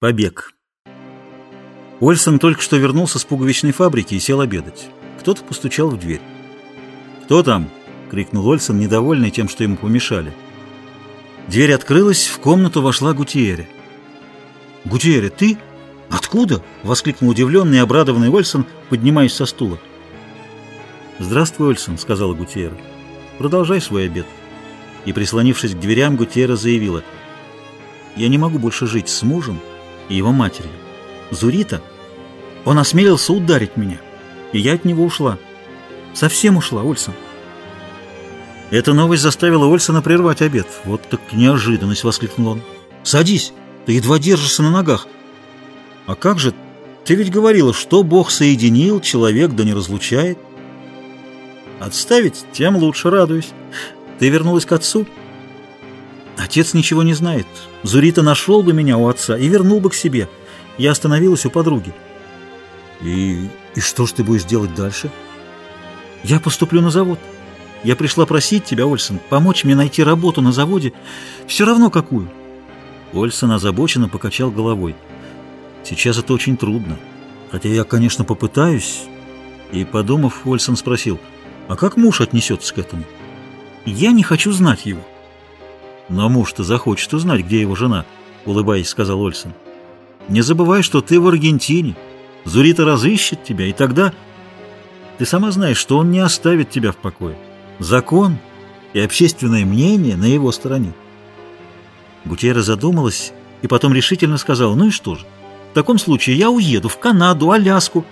Побег. Ольсон только что вернулся с пуговичной фабрики и сел обедать. Кто-то постучал в дверь. «Кто там?» — крикнул Ольсон, недовольный тем, что ему помешали. Дверь открылась, в комнату вошла Гутиере. «Гутиере, ты? Откуда?» — воскликнул удивленный и обрадованный Ольсон, поднимаясь со стула. «Здравствуй, Ольсон», — сказала Гутиера. «Продолжай свой обед». И, прислонившись к дверям, Гутиера заявила. «Я не могу больше жить с мужем, и его матерью. Зурита, он осмелился ударить меня, и я от него ушла. Совсем ушла, Ольсон. Эта новость заставила Ольсона прервать обед. Вот так неожиданность, воскликнул он. Садись, ты едва держишься на ногах. А как же, ты ведь говорила, что Бог соединил, человек да не разлучает. Отставить, тем лучше радуюсь. Ты вернулась к отцу? Отец ничего не знает. Зурита нашел бы меня у отца и вернул бы к себе. Я остановилась у подруги. И, и что ж ты будешь делать дальше? Я поступлю на завод. Я пришла просить тебя, Ольсон, помочь мне найти работу на заводе, все равно какую. Ольсон озабоченно покачал головой. Сейчас это очень трудно. Хотя я, конечно, попытаюсь. И, подумав, Ольсон спросил, а как муж отнесется к этому? Я не хочу знать его. «Но муж-то захочет узнать, где его жена», — улыбаясь, сказал Ольсон. «Не забывай, что ты в Аргентине. Зурита разыщет тебя, и тогда... Ты сама знаешь, что он не оставит тебя в покое. Закон и общественное мнение на его стороне». Гутьера задумалась и потом решительно сказала, «Ну и что же? В таком случае я уеду в Канаду, Аляску,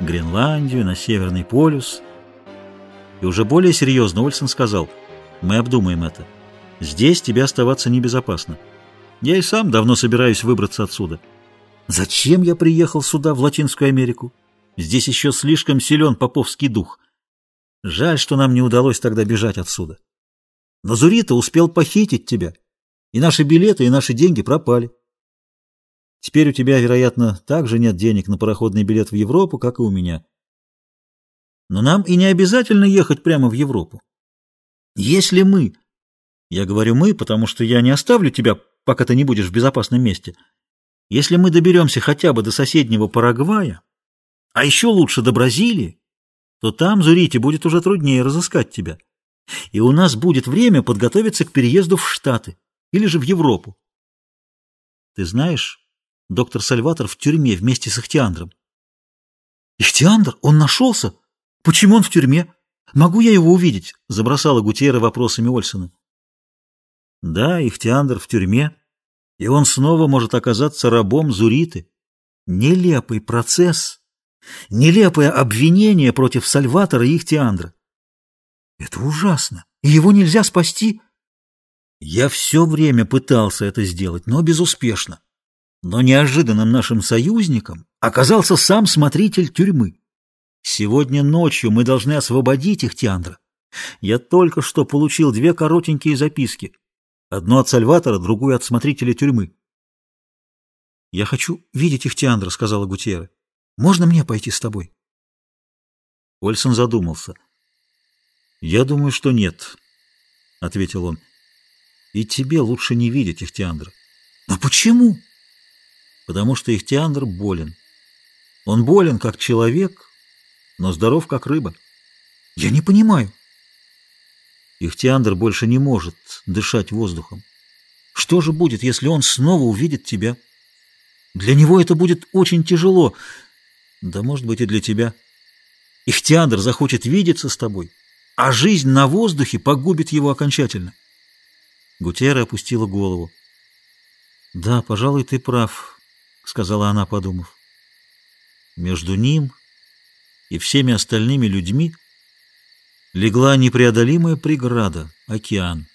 Гренландию, на Северный полюс». И уже более серьезно Ольсон сказал, «Мы обдумаем это». Здесь тебе оставаться небезопасно. Я и сам давно собираюсь выбраться отсюда. Зачем я приехал сюда, в Латинскую Америку? Здесь еще слишком силен поповский дух. Жаль, что нам не удалось тогда бежать отсюда. Но Зурита успел похитить тебя, и наши билеты, и наши деньги пропали. Теперь у тебя, вероятно, также нет денег на пароходный билет в Европу, как и у меня. Но нам и не обязательно ехать прямо в Европу. Если мы я говорю «мы», потому что я не оставлю тебя, пока ты не будешь в безопасном месте. Если мы доберемся хотя бы до соседнего Парагвая, а еще лучше до Бразилии, то там, Зурите, будет уже труднее разыскать тебя. И у нас будет время подготовиться к переезду в Штаты или же в Европу. Ты знаешь, доктор Сальватор в тюрьме вместе с Ихтиандром. Ихтиандр? Он нашелся? Почему он в тюрьме? Могу я его увидеть? Забросала Гутьера вопросами Ольсона. Да, Ихтиандр в тюрьме, и он снова может оказаться рабом Зуриты. Нелепый процесс, нелепое обвинение против Сальватора и Ихтиандра. Это ужасно, и его нельзя спасти. Я все время пытался это сделать, но безуспешно. Но неожиданным нашим союзником оказался сам смотритель тюрьмы. Сегодня ночью мы должны освободить Ихтиандра. Я только что получил две коротенькие записки. Одну от Сальватора, другую от смотрителя тюрьмы. «Я хочу видеть их, Тиандра», — сказала Гутьера. «Можно мне пойти с тобой?» Ольсон задумался. «Я думаю, что нет», — ответил он. «И тебе лучше не видеть их, Тиандра». «Но почему?» «Потому что их Тиандр болен. Он болен, как человек, но здоров, как рыба». «Я не понимаю». Ихтиандр больше не может дышать воздухом. Что же будет, если он снова увидит тебя? Для него это будет очень тяжело. Да, может быть, и для тебя. Ихтиандр захочет видеться с тобой, а жизнь на воздухе погубит его окончательно. Гутера опустила голову. «Да, пожалуй, ты прав», — сказала она, подумав. Между ним и всеми остальными людьми легла непреодолимая преграда — океан.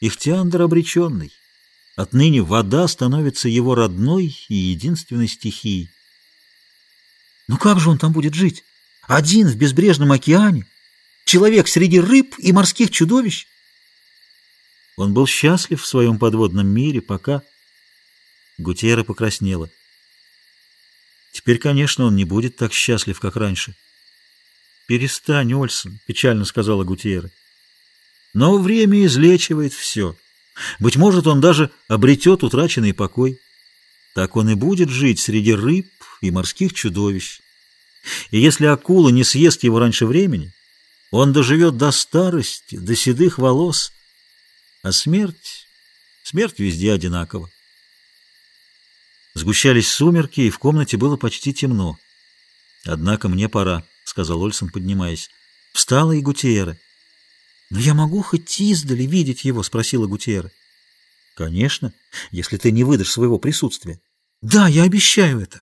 Ихтиандр обреченный. Отныне вода становится его родной и единственной стихией. Ну как же он там будет жить? Один в безбрежном океане? Человек среди рыб и морских чудовищ? Он был счастлив в своем подводном мире, пока... Гутера покраснела. Теперь, конечно, он не будет так счастлив, как раньше. «Перестань, Ольсон», — печально сказала Гутьера. «Но время излечивает все. Быть может, он даже обретет утраченный покой. так он и будет жить среди рыб и морских чудовищ. И если акула не съест его раньше времени, он доживет до старости, до седых волос, а смерть, смерть везде одинакова. Сгущались сумерки, и в комнате было почти темно. «Однако мне пора», — сказал Ольсон, поднимаясь. Встала и Гутиера. «Но я могу хоть издали видеть его?» — спросила Гутиера. «Конечно, если ты не выдашь своего присутствия». «Да, я обещаю это».